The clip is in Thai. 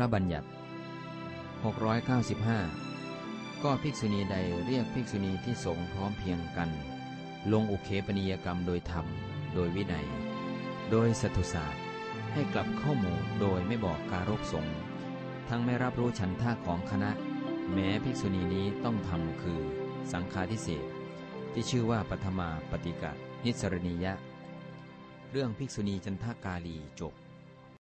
พระบัญญัติ 695 ก็ภิกษุณีใดเรียกภิกษุณีที่สงพร้อมเพียงกัน ลงอุเคปนิยกรรมโดยธรรม โดยวินัย โดยสัตุศาสตร์ ให้กลับเข้าหมู่โดยไม่บอกการกสงทั้งไม่รับรู้ฉันท่าของคณะ แม้ภิกษุณีนี้ต้องทำคือ สังฆาทิเศษที่ชื่อว่าปฐมาปฏิกะนิสรณียะ เรื่องภิกษุณีจันทากาลีจบ